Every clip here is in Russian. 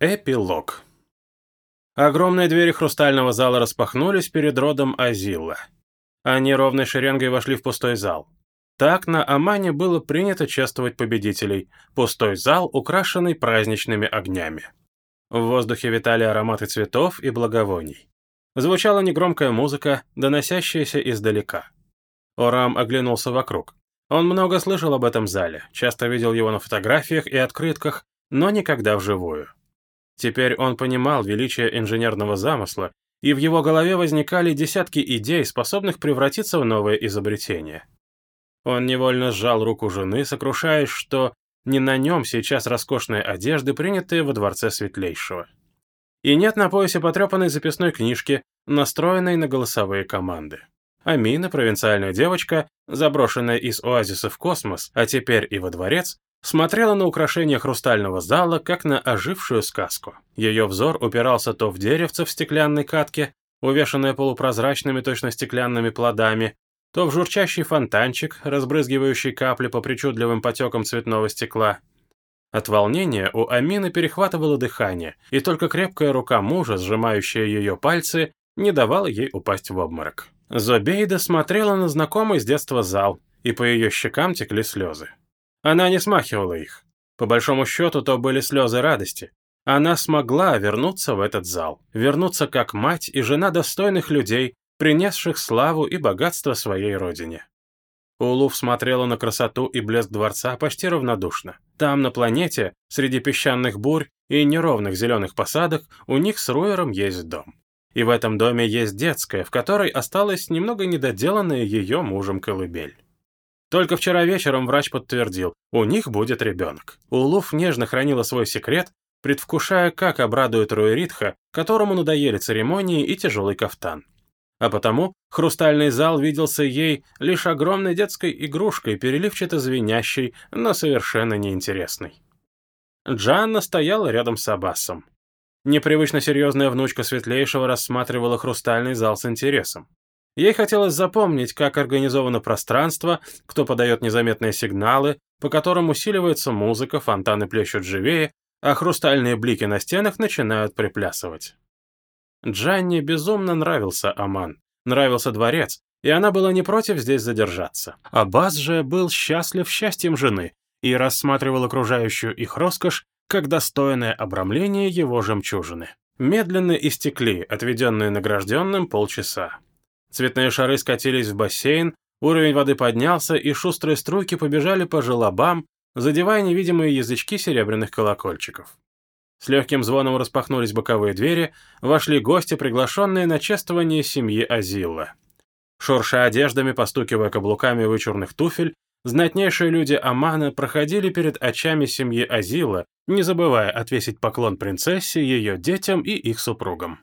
Эпилог. Огромные двери хрустального зала распахнулись перед родом Азилла. Они ровной шеренгой вошли в пустой зал. Так на Амане было принято чествовать победителей. Пустой зал, украшенный праздничными огнями. В воздухе витали ароматы цветов и благовоний. Звучала негромкая музыка, доносящаяся издалека. Орам оглянулся вокруг. Он много слышал об этом зале, часто видел его на фотографиях и открытках, но никогда вживую. Теперь он понимал величие инженерного замысла, и в его голове возникали десятки идей, способных превратиться в новое изобретение. Он невольно сжал руку жены, сокрушаясь, что не на нем сейчас роскошные одежды, принятые во дворце Светлейшего. И нет на поясе потрепанной записной книжки, настроенной на голосовые команды. Амина, провинциальная девочка, заброшенная из оазиса в космос, а теперь и во дворец, смотрела на украшения хрустального зала, как на ожившую сказку. Ее взор упирался то в деревце в стеклянной катке, увешанное полупрозрачными точно стеклянными плодами, то в журчащий фонтанчик, разбрызгивающий капли по причудливым потекам цветного стекла. От волнения у Амины перехватывало дыхание, и только крепкая рука мужа, сжимающая ее пальцы, не давала ей упасть в обморок. Зобейда смотрела на знакомый с детства зал, и по ее щекам текли слезы. Она не смахивала их. По большому счету, то были слезы радости. Она смогла вернуться в этот зал, вернуться как мать и жена достойных людей, принесших славу и богатство своей родине. Улуф смотрела на красоту и блеск дворца почти равнодушно. Там, на планете, среди песчаных бурь и неровных зеленых посадок, у них с Руером есть дом. И в этом доме есть детская, в которой осталась немного недоделанная ее мужем колыбель. Только вчера вечером врач подтвердил, у них будет ребенок. Улуф нежно хранила свой секрет, предвкушая, как обрадует Руэритха, которому надоели церемонии и тяжелый кафтан. А потому хрустальный зал виделся ей лишь огромной детской игрушкой, переливчато звенящей, но совершенно неинтересной. Джанна стояла рядом с Аббасом. Непривычно серьезная внучка Светлейшего рассматривала хрустальный зал с интересом. Ей хотелось запомнить, как организовано пространство, кто подает незаметные сигналы, по которым усиливается музыка, фонтаны плещут живее, а хрустальные блики на стенах начинают приплясывать. Джанне безумно нравился Аман, нравился дворец, и она была не против здесь задержаться. Аббас же был счастлив счастьем жены и рассматривал окружающую их роскошь как достойное обрамление его жемчужины. Медленно истекли отведенные награжденным полчаса. Цветные шары скатились в бассейн, уровень воды поднялся, и шустрые струйки побежали по желобам, задевая невидимые язычки серебряных колокольчиков. С легким звоном распахнулись боковые двери, вошли гости, приглашенные на чествование семьи Азилла. Шурша одеждами, постукивая каблуками вычурных туфель, знатнейшие люди Амана проходили перед очами семьи Азила, не забывая отвесить поклон принцессе, ее детям и их супругам.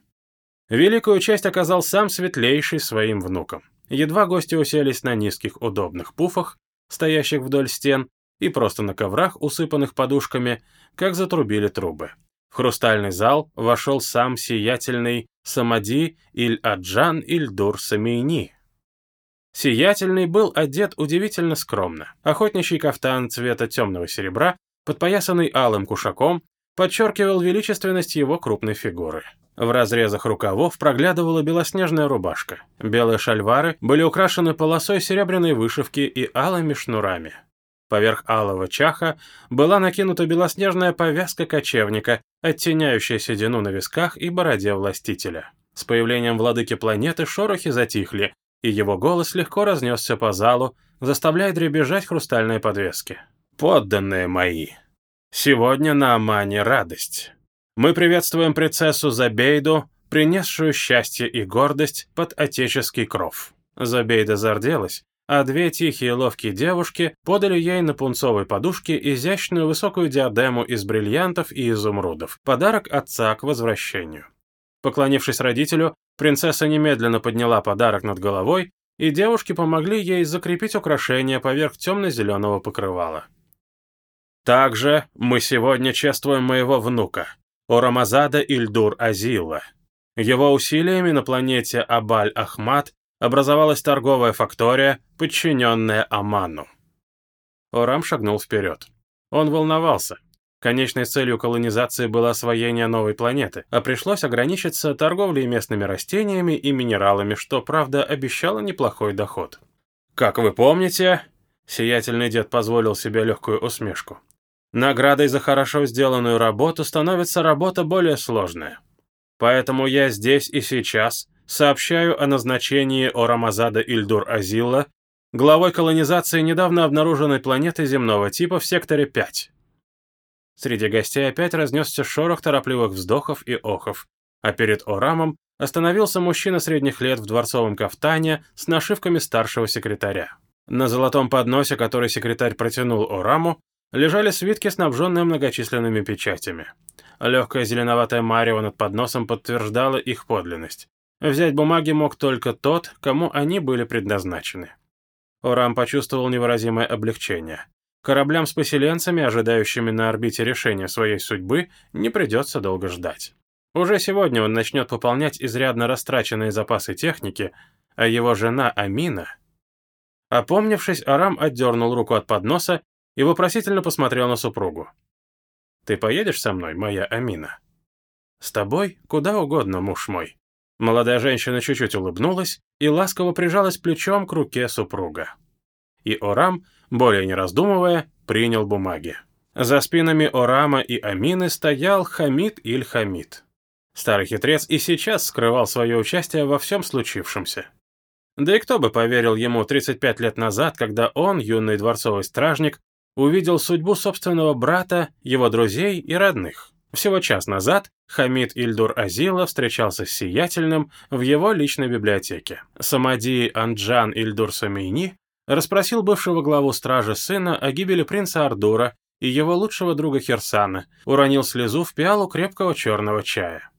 Великую честь оказал сам Светлейший своим внукам. Едва гости уселись на низких удобных пуфах, стоящих вдоль стен, и просто на коврах, усыпанных подушками, как затрубили трубы. В хрустальный зал вошел сам сиятельный Самади Иль-Аджан Иль-Дур Самейни. Сиятельный был одет удивительно скромно. Охотничий кафтан цвета темного серебра, подпоясанный алым кушаком, подчеркивал величественность его крупной фигуры. В разрезах рукавов проглядывала белоснежная рубашка. Белые шальвары были украшены полосой серебряной вышивки и алыми шнурами. Поверх алого чаха была накинута белоснежная повязка кочевника, оттеняющая седину на висках и бороде властителя. С появлением владыки планеты шорохи затихли, и его голос легко разнесся по залу, заставляя дребезжать хрустальные подвески. «Подданные мои, сегодня на Амане радость. Мы приветствуем принцессу Забейду, принесшую счастье и гордость под отеческий кров». Забейда зарделась, а две тихие ловкие девушки подали ей на пунцовой подушке изящную высокую диадему из бриллиантов и изумрудов, подарок отца к возвращению. Поклонившись родителю, принцесса немедленно подняла подарок над головой, и девушки помогли ей закрепить украшение поверх темно-зеленого покрывала. «Также мы сегодня чествуем моего внука, Орамазада Ильдур Азила. Его усилиями на планете Абаль-Ахмат образовалась торговая фактория, подчиненная Аману. Орам шагнул вперед. Он волновался. Конечной целью колонизации было освоение новой планеты, а пришлось ограничиться торговлей местными растениями и минералами, что, правда, обещало неплохой доход. Как вы помните, сиятельный дед позволил себе легкую усмешку. Наградой за хорошо сделанную работу становится работа более сложная. Поэтому я здесь и сейчас сообщаю о назначении Орамазада Ильдур Азилла главой колонизации недавно обнаруженной планеты земного типа в секторе 5. Среди гостей опять разнесся шорох торопливых вздохов и охов, а перед Орамом остановился мужчина средних лет в дворцовом кафтане с нашивками старшего секретаря. На золотом подносе, который секретарь протянул Ораму, лежали свитки, снабженные многочисленными печатями. Легкая зеленоватая марево над подносом подтверждала их подлинность. Взять бумаги мог только тот, кому они были предназначены. Орам почувствовал невыразимое облегчение. Кораблям с поселенцами, ожидающими на орбите решения своей судьбы, не придется долго ждать. Уже сегодня он начнет пополнять изрядно растраченные запасы техники, а его жена Амина... Опомнившись, Арам отдернул руку от подноса и вопросительно посмотрел на супругу. «Ты поедешь со мной, моя Амина?» «С тобой? Куда угодно, муж мой». Молодая женщина чуть-чуть улыбнулась и ласково прижалась плечом к руке супруга. И Орам более не раздумывая, принял бумаги. За спинами Орама и Амины стоял Хамид Иль-Хамид. Старый хитрец и сейчас скрывал свое участие во всем случившемся. Да и кто бы поверил ему 35 лет назад, когда он, юный дворцовый стражник, увидел судьбу собственного брата, его друзей и родных. Всего час назад Хамид Ильдур Азила встречался с Сиятельным в его личной библиотеке. Самади Анджан Ильдур Самейни расспросил бывшего главу стражи сына о гибели принца Ардура и его лучшего друга Херсана, уронил слезу в пиалу крепкого черного чая.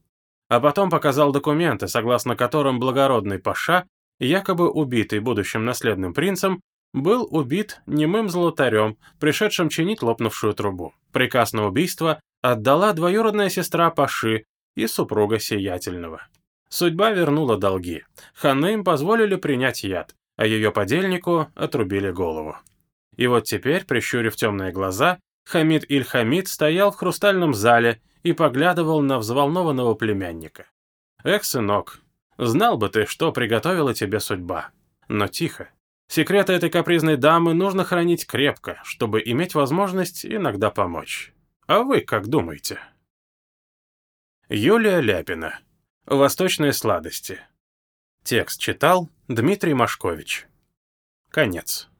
А потом показал документы, согласно которым благородный паша, якобы убитый будущим наследным принцем, был убит немым золотарем, пришедшим чинить лопнувшую трубу. Приказ на убийство отдала двоюродная сестра Паши и супруга Сиятельного. Судьба вернула долги. Ханы им позволили принять яд, а ее подельнику отрубили голову. И вот теперь, прищурив темные глаза, Хамид Иль-Хамид стоял в хрустальном зале и поглядывал на взволнованного племянника. «Эх, сынок, знал бы ты, что приготовила тебе судьба. Но тихо. Секреты этой капризной дамы нужно хранить крепко, чтобы иметь возможность иногда помочь. А вы как думаете?» Юлия Ляпина. Восточные сладости. Текст читал Дмитрий Машкович. Конец.